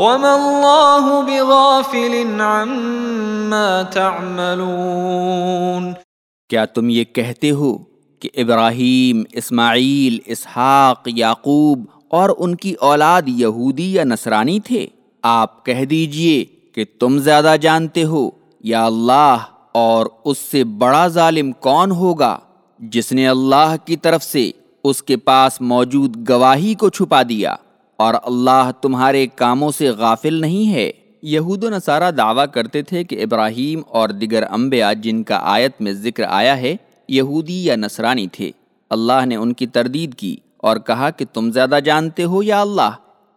وما الله بغافل عما تعملون کیا تم یہ کہتے ہو کہ ابراہیم، اسماعیل، اسحاق، یعقوب اور ان کی اولاد یہودی یا نصرانی تھے؟ آپ کہہ دیجیے کہ تم زیادہ جانتے ہو یا اللہ اور اس سے بڑا ظالم کون ہوگا جس نے اللہ کی طرف سے اس کے پاس موجود گواہی کو چھپا دیا؟ اور اللہ تمہارے کاموں سے غافل نہیں ہے۔ یہود و نصارہ دعویٰ کرتے تھے کہ ابراہیم اور دیگر انبیاء جن کا آیت میں ذکر آیا ہے، یہودی یا نصرانی تھے۔ اللہ نے ان کی تردید کی اور کہا کہ تم زیادہ جانتے ہو یا اللہ؟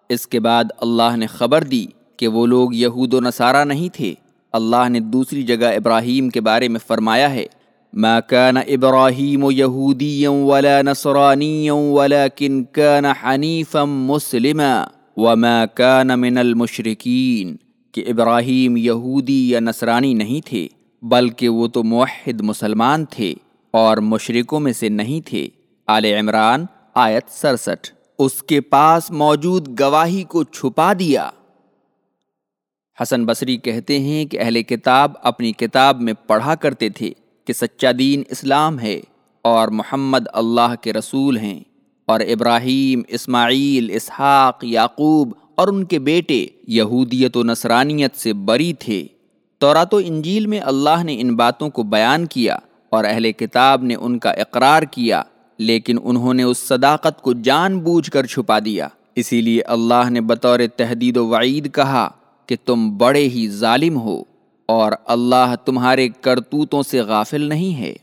اس کے بعد اللہ نے خبر دی کہ وہ لوگ یہود و نصارہ نہیں تھے۔ اللہ نے دوسری جگہ ابراہیم کے بارے میں فرمایا ہے۔ ما كان ابراہیم یہودیا ولا نصرانیا ولكن كان حنیفا مسلما. وما كان من المشرکین کہ ابراہیم یہودی یا نصرانی نہیں تھے، بلکہ وہ تو موحد مسلمان تھے اور مشرکوں میں سے نہیں تھے۔ آل عمران آیت سرسٹھ۔ اس کے پاس موجود گواہی کو چھپا دیا۔ حسن بصری کہتے ہیں کہ اہل کتاب اپنی کتاب میں پڑھا کرتے تھے۔ کہ سچا دین اسلام ہے اور محمد اللہ کے رسول ہیں۔ اور ابراہیم، اسماعیل، اسحاق، یعقوب اور ان کے بیٹے یہودیت و نصرانیت سے بری تھے۔ تورات و انجیل میں اللہ نے ان باتوں کو بیان کیا اور اہل کتاب نے ان کا اقرار کیا، لیکن انہوں نے اس صداقت کو جان بوجھ کر چھپا دیا۔ اسی لیے اللہ نے بطور تحدید و وعید کہا کہ تم بڑے ہی ظالم ہو۔ اور اللہ تمہارے کرتوتوں سے غافل نہیں ہے۔